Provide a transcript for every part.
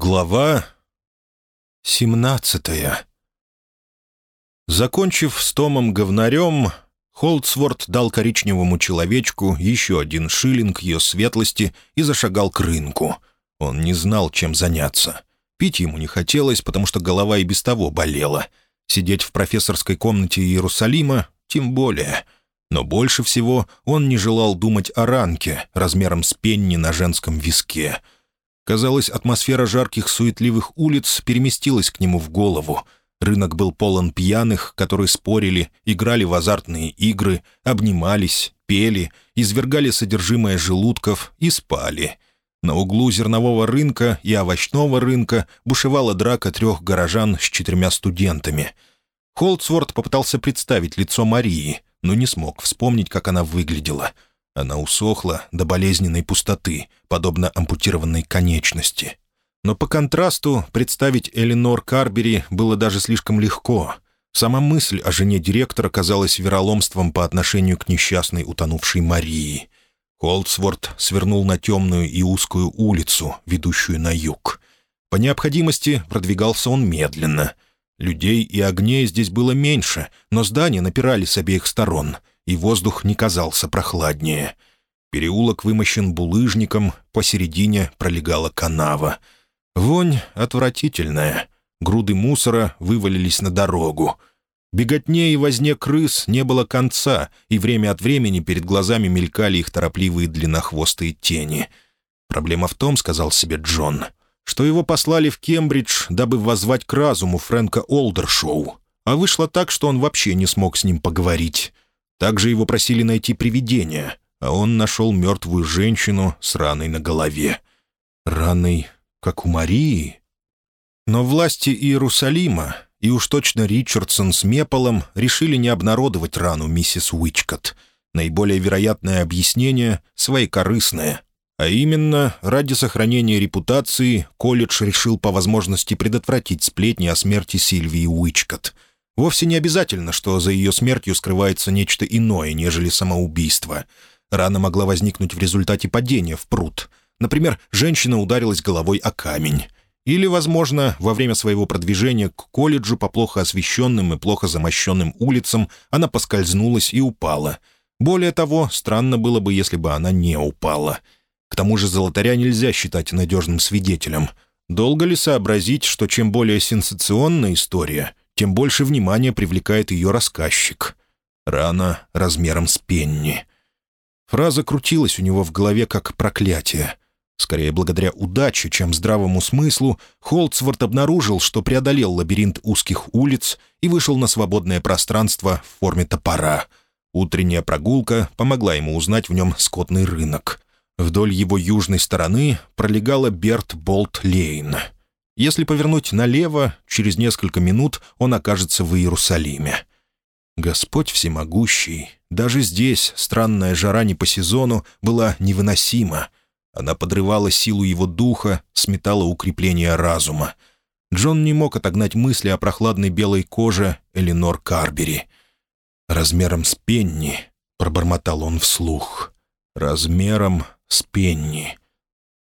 Глава семнадцатая Закончив с Томом говнарем, Холдсворт дал коричневому человечку еще один шиллинг ее светлости и зашагал к рынку. Он не знал, чем заняться. Пить ему не хотелось, потому что голова и без того болела. Сидеть в профессорской комнате Иерусалима тем более. Но больше всего он не желал думать о ранке размером с пенни на женском виске — Казалось, атмосфера жарких суетливых улиц переместилась к нему в голову. Рынок был полон пьяных, которые спорили, играли в азартные игры, обнимались, пели, извергали содержимое желудков и спали. На углу зернового рынка и овощного рынка бушевала драка трех горожан с четырьмя студентами. Холдсворт попытался представить лицо Марии, но не смог вспомнить, как она выглядела — она усохла до болезненной пустоты, подобно ампутированной конечности. Но по контрасту представить Эленор Карбери было даже слишком легко. Сама мысль о жене директора казалась вероломством по отношению к несчастной утонувшей Марии. Холдсворт свернул на темную и узкую улицу, ведущую на юг. По необходимости продвигался он медленно. Людей и огней здесь было меньше, но здания напирали с обеих сторон — и воздух не казался прохладнее. Переулок вымощен булыжником, посередине пролегала канава. Вонь отвратительная. Груды мусора вывалились на дорогу. Беготне и возне крыс не было конца, и время от времени перед глазами мелькали их торопливые длиннохвостые тени. «Проблема в том, — сказал себе Джон, — что его послали в Кембридж, дабы воззвать к разуму Фрэнка Олдершоу, а вышло так, что он вообще не смог с ним поговорить. Также его просили найти привидение, а он нашел мертвую женщину с раной на голове. Раной, как у Марии. Но власти Иерусалима, и уж точно Ричардсон с Меполом, решили не обнародовать рану миссис Уичкот. Наиболее вероятное объяснение — своекорыстное. А именно, ради сохранения репутации колледж решил по возможности предотвратить сплетни о смерти Сильвии Уичкот — Вовсе не обязательно, что за ее смертью скрывается нечто иное, нежели самоубийство. Рана могла возникнуть в результате падения в пруд. Например, женщина ударилась головой о камень. Или, возможно, во время своего продвижения к колледжу по плохо освещенным и плохо замощенным улицам она поскользнулась и упала. Более того, странно было бы, если бы она не упала. К тому же золотаря нельзя считать надежным свидетелем. Долго ли сообразить, что чем более сенсационная история, тем больше внимания привлекает ее рассказчик. Рана размером с пенни. Фраза крутилась у него в голове как проклятие. Скорее, благодаря удаче, чем здравому смыслу, Холцворт обнаружил, что преодолел лабиринт узких улиц и вышел на свободное пространство в форме топора. Утренняя прогулка помогла ему узнать в нем скотный рынок. Вдоль его южной стороны пролегала Берт-Болт-Лейн — если повернуть налево, через несколько минут он окажется в Иерусалиме. Господь всемогущий, даже здесь странная жара не по сезону была невыносима. Она подрывала силу его духа, сметала укрепление разума. Джон не мог отогнать мысли о прохладной белой коже Эленор Карбери. «Размером с пенни», — пробормотал он вслух. «Размером с пенни».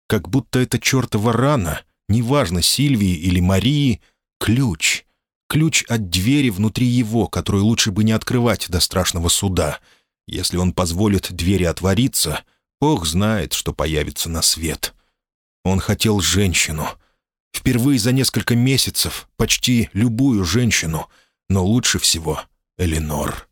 Как будто это чертова рана — неважно, Сильвии или Марии, ключ. Ключ от двери внутри его, которую лучше бы не открывать до страшного суда. Если он позволит двери отвориться, Бог знает, что появится на свет. Он хотел женщину. Впервые за несколько месяцев почти любую женщину, но лучше всего Эленор.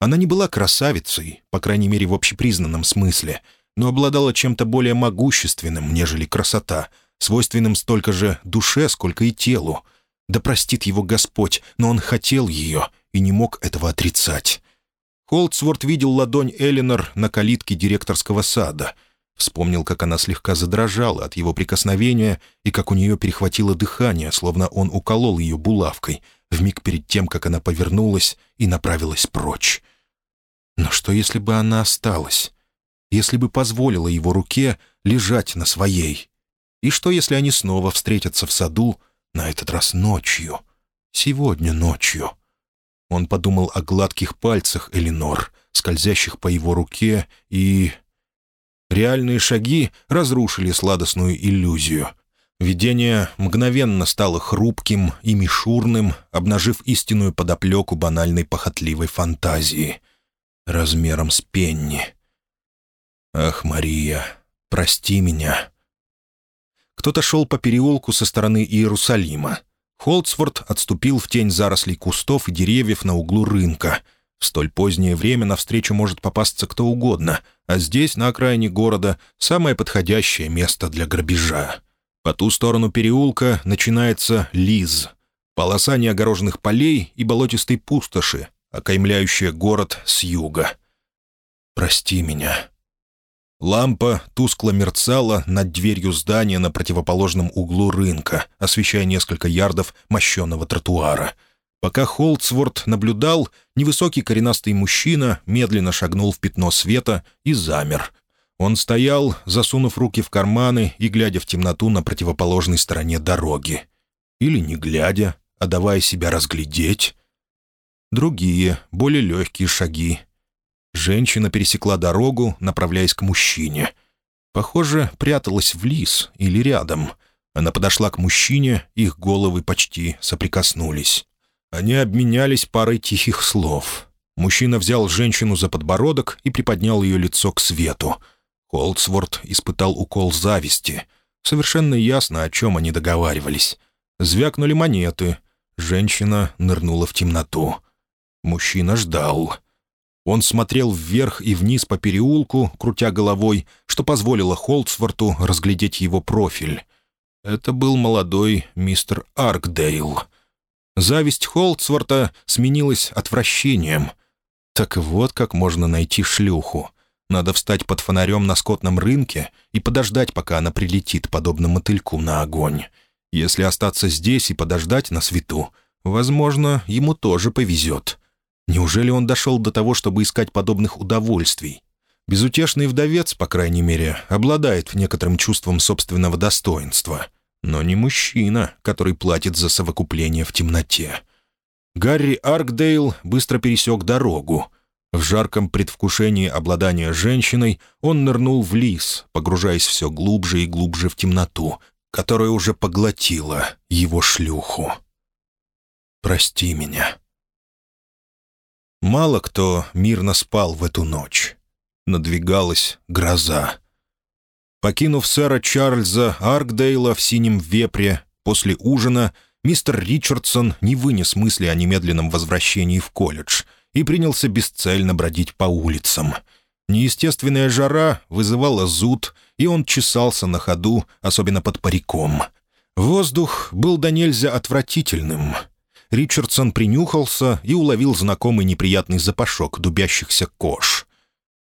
Она не была красавицей, по крайней мере в общепризнанном смысле, но обладала чем-то более могущественным, нежели красота — свойственным столько же душе, сколько и телу. Да простит его Господь, но он хотел ее и не мог этого отрицать. Холдсворт видел ладонь Элинор на калитке директорского сада. Вспомнил, как она слегка задрожала от его прикосновения и как у нее перехватило дыхание, словно он уколол ее булавкой, вмиг перед тем, как она повернулась и направилась прочь. Но что, если бы она осталась? Если бы позволила его руке лежать на своей? И что, если они снова встретятся в саду, на этот раз ночью? Сегодня ночью. Он подумал о гладких пальцах Элинор, скользящих по его руке, и... Реальные шаги разрушили сладостную иллюзию. Видение мгновенно стало хрупким и мишурным, обнажив истинную подоплеку банальной похотливой фантазии. Размером с пенни. «Ах, Мария, прости меня!» Кто-то шел по переулку со стороны Иерусалима. Холдсворт отступил в тень зарослей кустов и деревьев на углу рынка. В столь позднее время навстречу может попасться кто угодно, а здесь, на окраине города, самое подходящее место для грабежа. По ту сторону переулка начинается Лиз, полоса неогороженных полей и болотистой пустоши, окаймляющая город с юга. «Прости меня». Лампа тускло мерцала над дверью здания на противоположном углу рынка, освещая несколько ярдов мощенного тротуара. Пока Холдсворт наблюдал, невысокий коренастый мужчина медленно шагнул в пятно света и замер, он стоял, засунув руки в карманы и глядя в темноту на противоположной стороне дороги. Или не глядя, а давая себя разглядеть. Другие, более легкие шаги. Женщина пересекла дорогу, направляясь к мужчине. Похоже, пряталась в лис или рядом. Она подошла к мужчине, их головы почти соприкоснулись. Они обменялись парой тихих слов. Мужчина взял женщину за подбородок и приподнял ее лицо к свету — Холдсворт испытал укол зависти. Совершенно ясно, о чем они договаривались. Звякнули монеты. Женщина нырнула в темноту. Мужчина ждал. Он смотрел вверх и вниз по переулку, крутя головой, что позволило Холдсворту разглядеть его профиль. Это был молодой мистер Аркдейл. Зависть Холдсворта сменилась отвращением. Так вот как можно найти шлюху. Надо встать под фонарем на скотном рынке и подождать, пока она прилетит, подобно мотыльку на огонь. Если остаться здесь и подождать на свету, возможно, ему тоже повезет. Неужели он дошел до того, чтобы искать подобных удовольствий? Безутешный вдовец, по крайней мере, обладает некоторым чувством собственного достоинства. Но не мужчина, который платит за совокупление в темноте. Гарри Аркдейл быстро пересек дорогу — в жарком предвкушении обладания женщиной он нырнул в лис, погружаясь все глубже и глубже в темноту, которая уже поглотила его шлюху. «Прости меня». Мало кто мирно спал в эту ночь. Надвигалась гроза. Покинув сэра Чарльза Аркдейла в синем вепре, после ужина мистер Ричардсон не вынес мысли о немедленном возвращении в колледж — и принялся бесцельно бродить по улицам. Неестественная жара вызывала зуд, и он чесался на ходу, особенно под париком. Воздух был до нельзя отвратительным. Ричардсон принюхался и уловил знакомый неприятный запашок дубящихся кож.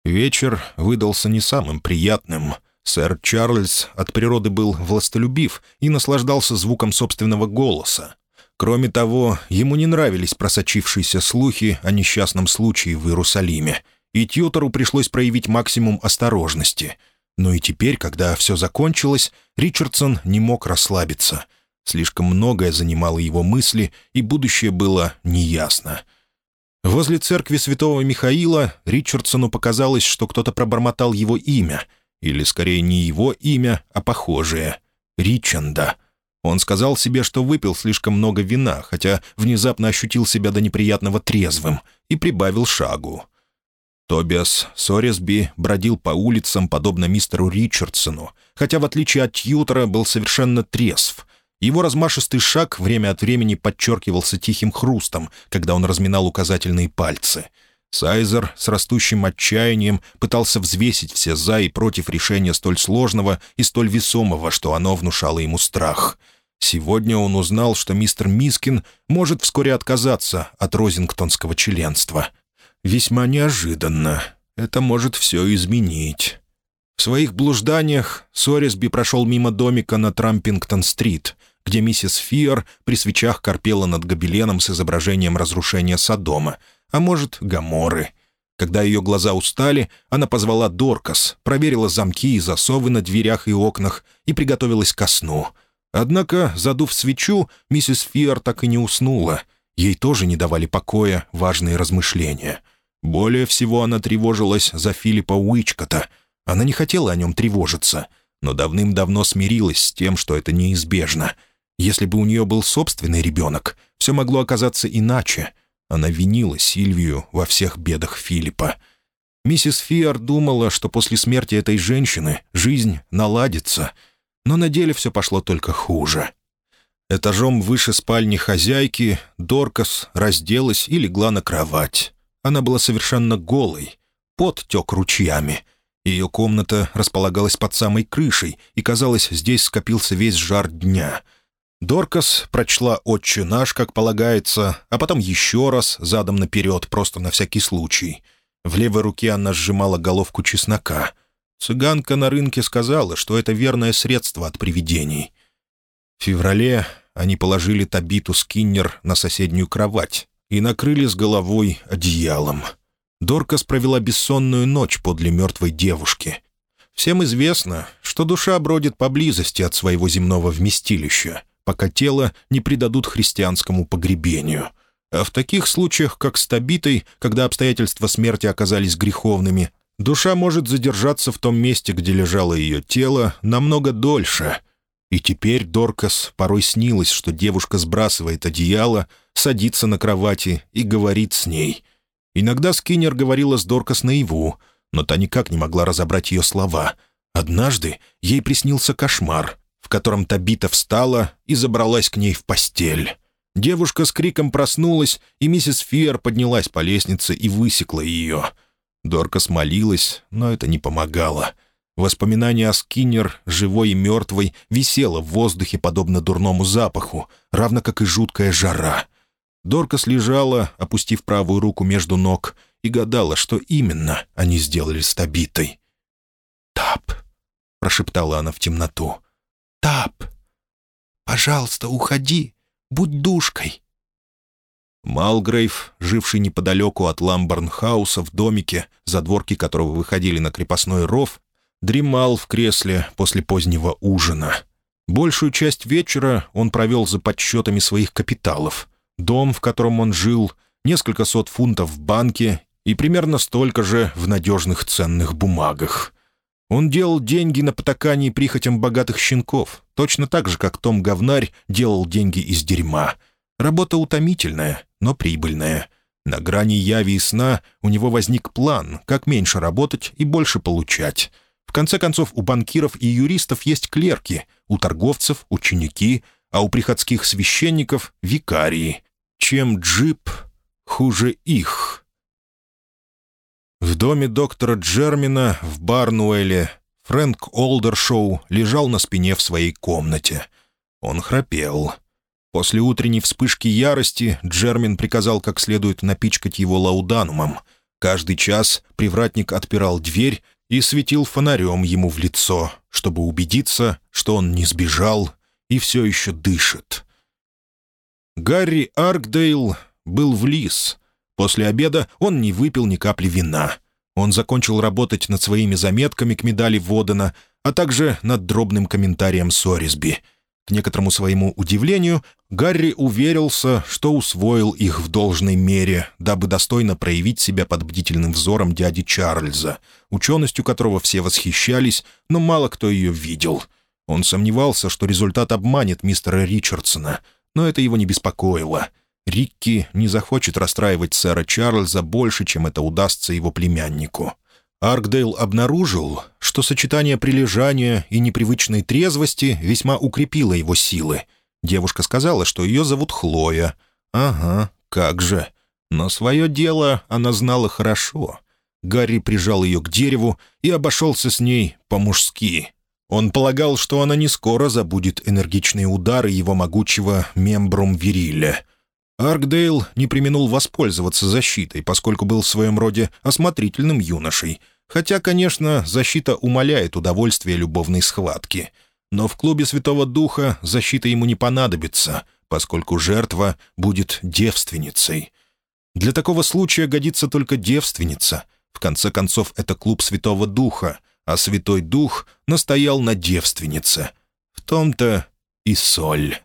Вечер выдался не самым приятным. Сэр Чарльз от природы был властолюбив и наслаждался звуком собственного голоса. Кроме того, ему не нравились просочившиеся слухи о несчастном случае в Иерусалиме, и Тьютору пришлось проявить максимум осторожности. Но и теперь, когда все закончилось, Ричардсон не мог расслабиться. Слишком многое занимало его мысли, и будущее было неясно. Возле церкви святого Михаила Ричардсону показалось, что кто-то пробормотал его имя, или, скорее, не его имя, а похожее — Ричанда — он сказал себе, что выпил слишком много вина, хотя внезапно ощутил себя до неприятного трезвым, и прибавил шагу. Тобиас Соресби бродил по улицам, подобно мистеру Ричардсону, хотя, в отличие от Тьютера, был совершенно трезв. Его размашистый шаг время от времени подчеркивался тихим хрустом, когда он разминал указательные пальцы. Сайзер с растущим отчаянием пытался взвесить все «за» и «против» решения столь сложного и столь весомого, что оно внушало ему страх — Сегодня он узнал, что мистер Мискин может вскоре отказаться от розингтонского членства. Весьма неожиданно. Это может все изменить. В своих блужданиях Сорисби прошел мимо домика на Трампингтон-стрит, где миссис Фиор при свечах корпела над гобеленом с изображением разрушения Содома, а может, Гаморы. Когда ее глаза устали, она позвала Доркас, проверила замки и засовы на дверях и окнах и приготовилась ко сну — Однако, задув свечу, миссис Фиар так и не уснула. Ей тоже не давали покоя важные размышления. Более всего она тревожилась за Филиппа Уичкота. Она не хотела о нем тревожиться, но давным-давно смирилась с тем, что это неизбежно. Если бы у нее был собственный ребенок, все могло оказаться иначе. Она винила Сильвию во всех бедах Филиппа. Миссис Фиар думала, что после смерти этой женщины жизнь наладится, но на деле все пошло только хуже. Этажом выше спальни хозяйки Доркас разделась и легла на кровать. Она была совершенно голой, пот тек ручьями. Ее комната располагалась под самой крышей, и, казалось, здесь скопился весь жар дня. Доркас прочла «Отче наш», как полагается, а потом еще раз, задом наперед, просто на всякий случай. В левой руке она сжимала головку чеснока. Цыганка на рынке сказала, что это верное средство от привидений. В феврале они положили Табиту Скиннер на соседнюю кровать и накрыли с головой одеялом. Доркас провела бессонную ночь подле мертвой девушки. Всем известно, что душа бродит поблизости от своего земного вместилища, пока тело не предадут христианскому погребению. А в таких случаях, как с Табитой, когда обстоятельства смерти оказались греховными, душа может задержаться в том месте, где лежало ее тело, намного дольше — и теперь Доркас порой снилось, что девушка сбрасывает одеяло, садится на кровати и говорит с ней. Иногда Скиннер говорила с Доркас наяву, но та никак не могла разобрать ее слова. Однажды ей приснился кошмар, в котором Табита встала и забралась к ней в постель. Девушка с криком проснулась, и миссис Фиер поднялась по лестнице и высекла ее. Доркас молилась, но это не помогало — Воспоминание о Скиннер, живой и мертвой, висело в воздухе, подобно дурному запаху, равно как и жуткая жара. Доркас лежала, опустив правую руку между ног, и гадала, что именно они сделали с Табитой. «Таб!» — прошептала она в темноту. «Таб! Пожалуйста, уходи! Будь душкой!» Малгрейв, живший неподалеку от Ламборнхауса в домике, задворки которого выходили на крепостной ров, дремал в кресле после позднего ужина. Большую часть вечера он провел за подсчетами своих капиталов. Дом, в котором он жил, несколько сот фунтов в банке и примерно столько же в надежных ценных бумагах. Он делал деньги на потакании прихотям богатых щенков, точно так же, как Том Говнарь делал деньги из дерьма. Работа утомительная, но прибыльная. На грани яви и сна у него возник план, как меньше работать и больше получать — в конце концов, у банкиров и юристов есть клерки, у торговцев — ученики, а у приходских священников — викарии. Чем джип хуже их? В доме доктора Джермина в Барнуэле Фрэнк Олдершоу лежал на спине в своей комнате. Он храпел. После утренней вспышки ярости Джермин приказал как следует напичкать его лауданумом. Каждый час привратник отпирал дверь и светил фонарем ему в лицо, чтобы убедиться, что он не сбежал и все еще дышит. Гарри Аркдейл был в лис. После обеда он не выпил ни капли вина. Он закончил работать над своими заметками к медали Водена, а также над дробным комментарием Сорисби — к некоторому своему удивлению, Гарри уверился, что усвоил их в должной мере, дабы достойно проявить себя под бдительным взором дяди Чарльза, ученостью которого все восхищались, но мало кто ее видел. Он сомневался, что результат обманет мистера Ричардсона, но это его не беспокоило. Рикки не захочет расстраивать сэра Чарльза больше, чем это удастся его племяннику. Аркдейл обнаружил, что сочетание прилежания и непривычной трезвости весьма укрепило его силы. Девушка сказала, что ее зовут Хлоя. Ага, как же. Но свое дело она знала хорошо. Гарри прижал ее к дереву и обошелся с ней по-мужски. Он полагал, что она не скоро забудет энергичные удары его могучего мембрум вириля. Аркдейл не применул воспользоваться защитой, поскольку был в своем роде осмотрительным юношей. Хотя, конечно, защита умаляет удовольствие любовной схватки. Но в клубе Святого Духа защита ему не понадобится, поскольку жертва будет девственницей. Для такого случая годится только девственница. В конце концов, это клуб Святого Духа, а Святой Дух настоял на девственнице. В том-то и соль.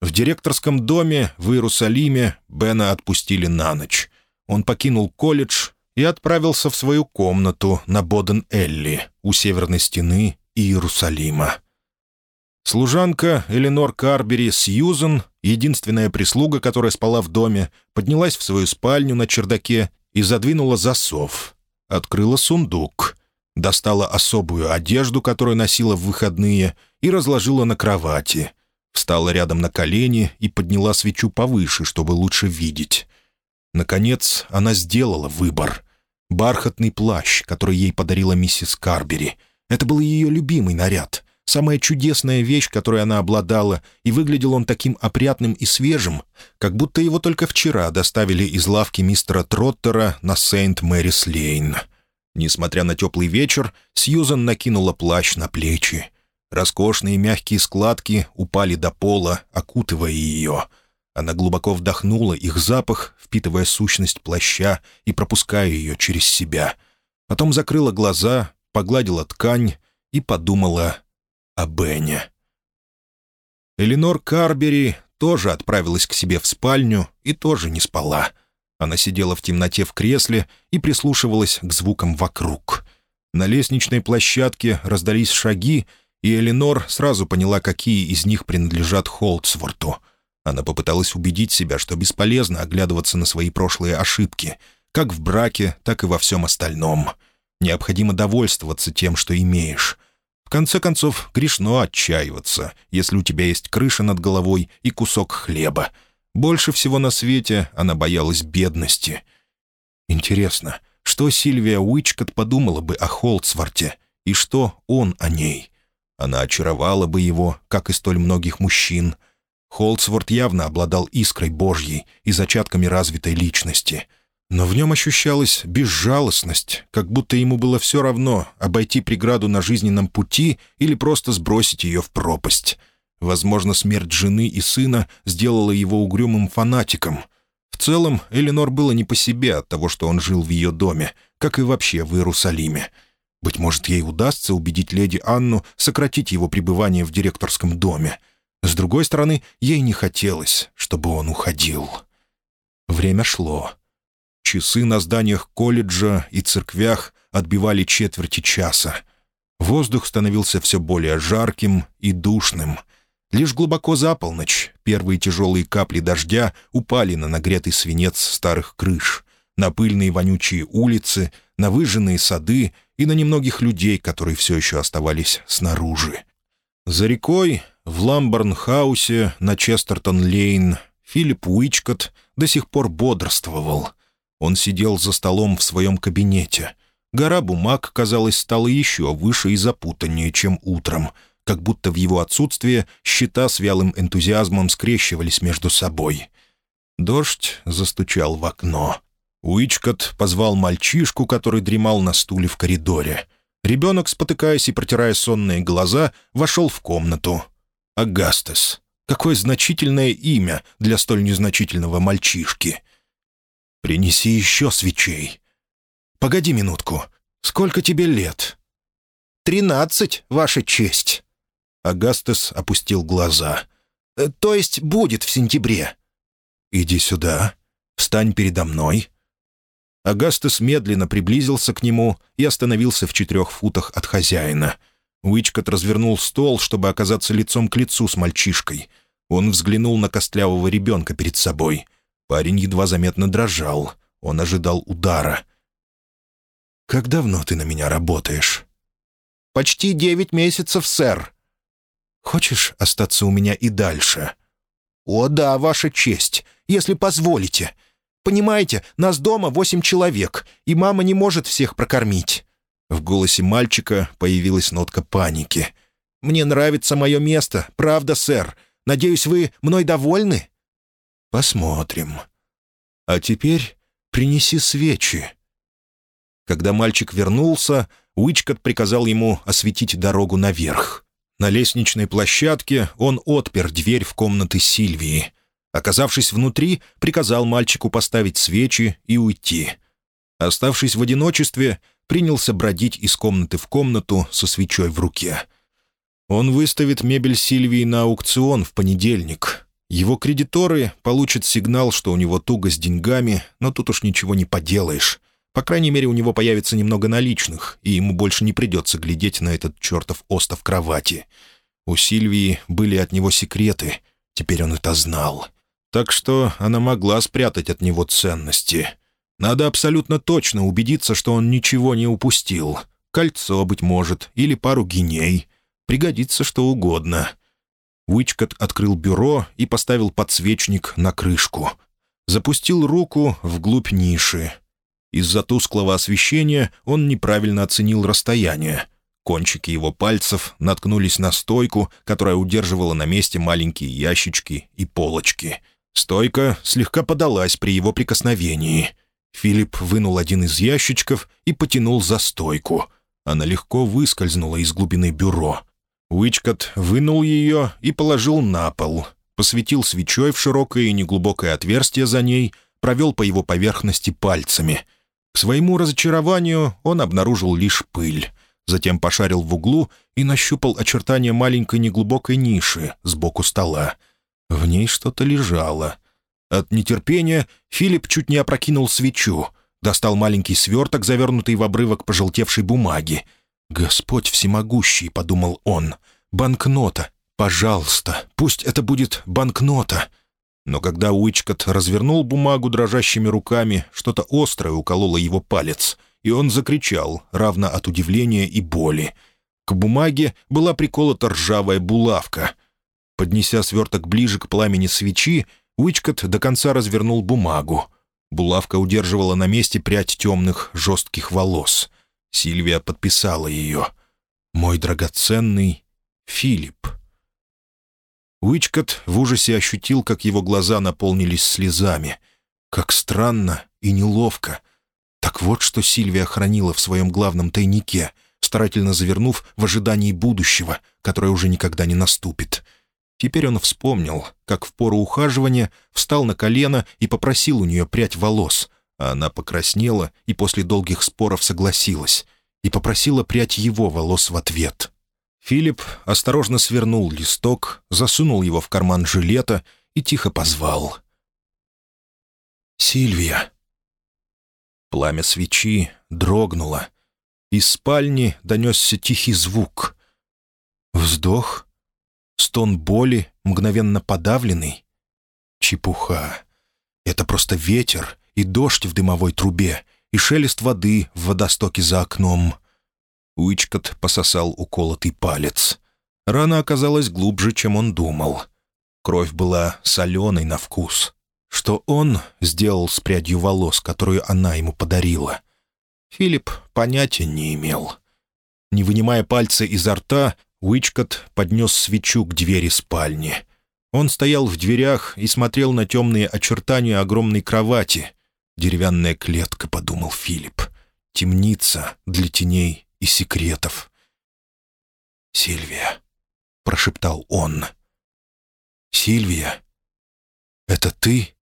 В директорском доме в Иерусалиме Бена отпустили на ночь. Он покинул колледж и отправился в свою комнату на Боден-Элли у северной стены Иерусалима. Служанка Эленор Карбери Сьюзен, единственная прислуга, которая спала в доме, поднялась в свою спальню на чердаке и задвинула засов. Открыла сундук, достала особую одежду, которую носила в выходные, и разложила на кровати. Встала рядом на колени и подняла свечу повыше, чтобы лучше видеть. Наконец, она сделала выбор. Бархатный плащ, который ей подарила миссис Карбери. Это был ее любимый наряд — самая чудесная вещь, которой она обладала, и выглядел он таким опрятным и свежим, как будто его только вчера доставили из лавки мистера Троттера на Сент-Мэрис-Лейн. Несмотря на теплый вечер, Сьюзан накинула плащ на плечи. Роскошные мягкие складки упали до пола, окутывая ее. Она глубоко вдохнула их запах, впитывая сущность плаща и пропуская ее через себя. Потом закрыла глаза, погладила ткань и подумала о Бене. Эленор Карбери тоже отправилась к себе в спальню и тоже не спала. Она сидела в темноте в кресле и прислушивалась к звукам вокруг. На лестничной площадке раздались шаги, и Эленор сразу поняла, какие из них принадлежат Холдсворту. Она попыталась убедить себя, что бесполезно оглядываться на свои прошлые ошибки, как в браке, так и во всем остальном. Необходимо довольствоваться тем, что имеешь — конце концов, грешно отчаиваться, если у тебя есть крыша над головой и кусок хлеба. Больше всего на свете она боялась бедности. Интересно, что Сильвия Уичкот подумала бы о Холцварте, и что он о ней? Она очаровала бы его, как и столь многих мужчин. Холцворт явно обладал искрой Божьей и зачатками развитой личности — но в нем ощущалась безжалостность, как будто ему было все равно обойти преграду на жизненном пути или просто сбросить ее в пропасть. Возможно, смерть жены и сына сделала его угрюмым фанатиком. В целом, Эленор было не по себе от того, что он жил в ее доме, как и вообще в Иерусалиме. Быть может, ей удастся убедить леди Анну сократить его пребывание в директорском доме. С другой стороны, ей не хотелось, чтобы он уходил. Время шло. Часы на зданиях колледжа и церквях отбивали четверти часа. Воздух становился все более жарким и душным. Лишь глубоко за полночь первые тяжелые капли дождя упали на нагретый свинец старых крыш, на пыльные вонючие улицы, на выжженные сады и на немногих людей, которые все еще оставались снаружи. За рекой, в Ламборнхаусе на Честертон-Лейн, Филипп Уичкот до сих пор бодрствовал — он сидел за столом в своем кабинете. Гора бумаг, казалось, стала еще выше и запутаннее, чем утром, как будто в его отсутствие счета с вялым энтузиазмом скрещивались между собой. Дождь застучал в окно. Уичкот позвал мальчишку, который дремал на стуле в коридоре. Ребенок, спотыкаясь и протирая сонные глаза, вошел в комнату. «Агастес. Какое значительное имя для столь незначительного мальчишки!» «Принеси еще свечей». «Погоди минутку. Сколько тебе лет?» «Тринадцать, Ваша честь». Агастес опустил глаза. «Э, «То есть будет в сентябре». «Иди сюда. Встань передо мной». Агастес медленно приблизился к нему и остановился в четырех футах от хозяина. Уичкот развернул стол, чтобы оказаться лицом к лицу с мальчишкой. Он взглянул на костлявого ребенка перед собой. Парень едва заметно дрожал. Он ожидал удара. «Как давно ты на меня работаешь?» «Почти девять месяцев, сэр». «Хочешь остаться у меня и дальше?» «О да, ваша честь, если позволите. Понимаете, нас дома восемь человек, и мама не может всех прокормить». В голосе мальчика появилась нотка паники. «Мне нравится мое место, правда, сэр. Надеюсь, вы мной довольны?» «Посмотрим. А теперь принеси свечи». Когда мальчик вернулся, Уичкот приказал ему осветить дорогу наверх. На лестничной площадке он отпер дверь в комнаты Сильвии. Оказавшись внутри, приказал мальчику поставить свечи и уйти. Оставшись в одиночестве, принялся бродить из комнаты в комнату со свечой в руке. Он выставит мебель Сильвии на аукцион в понедельник. Его кредиторы получат сигнал, что у него туго с деньгами, но тут уж ничего не поделаешь. По крайней мере, у него появится немного наличных, и ему больше не придется глядеть на этот чертов остов кровати. У Сильвии были от него секреты, теперь он это знал. Так что она могла спрятать от него ценности. Надо абсолютно точно убедиться, что он ничего не упустил. Кольцо, быть может, или пару гиней. Пригодится что угодно. Уичкот открыл бюро и поставил подсвечник на крышку. Запустил руку вглубь ниши. Из-за тусклого освещения он неправильно оценил расстояние. Кончики его пальцев наткнулись на стойку, которая удерживала на месте маленькие ящички и полочки. Стойка слегка подалась при его прикосновении. Филипп вынул один из ящичков и потянул за стойку. Она легко выскользнула из глубины бюро. Уичкот вынул ее и положил на пол, посветил свечой в широкое и неглубокое отверстие за ней, провел по его поверхности пальцами. К своему разочарованию он обнаружил лишь пыль. Затем пошарил в углу и нащупал очертания маленькой неглубокой ниши сбоку стола. В ней что-то лежало. От нетерпения Филипп чуть не опрокинул свечу, достал маленький сверток, завернутый в обрывок пожелтевшей бумаги. «Господь всемогущий», — подумал он, — «банкнота, пожалуйста, пусть это будет банкнота». Но когда Уичкот развернул бумагу дрожащими руками, что-то острое укололо его палец, и он закричал, равно от удивления и боли. К бумаге была приколота ржавая булавка. Поднеся сверток ближе к пламени свечи, Уичкот до конца развернул бумагу. Булавка удерживала на месте прядь темных, жестких волос. Сильвия подписала ее. «Мой драгоценный Филипп». Уичкот в ужасе ощутил, как его глаза наполнились слезами. Как странно и неловко. Так вот, что Сильвия хранила в своем главном тайнике, старательно завернув в ожидании будущего, которое уже никогда не наступит. Теперь он вспомнил, как в пору ухаживания встал на колено и попросил у нее прядь волос, а она покраснела и после долгих споров согласилась, и попросила прядь его волос в ответ. Филипп осторожно свернул листок, засунул его в карман жилета и тихо позвал. «Сильвия!» Пламя свечи дрогнуло. Из спальни донесся тихий звук. Вздох, стон боли, мгновенно подавленный. Чепуха. Это просто ветер и дождь в дымовой трубе, и шелест воды в водостоке за окном. Уичкот пососал уколотый палец. Рана оказалась глубже, чем он думал. Кровь была соленой на вкус. Что он сделал с прядью волос, которую она ему подарила? Филипп понятия не имел. Не вынимая пальца изо рта, Уичкот поднес свечу к двери спальни. Он стоял в дверях и смотрел на темные очертания огромной кровати. «Деревянная клетка», — подумал Филипп. «Темница для теней и секретов. «Сильвия», — прошептал он. «Сильвия, это ты?»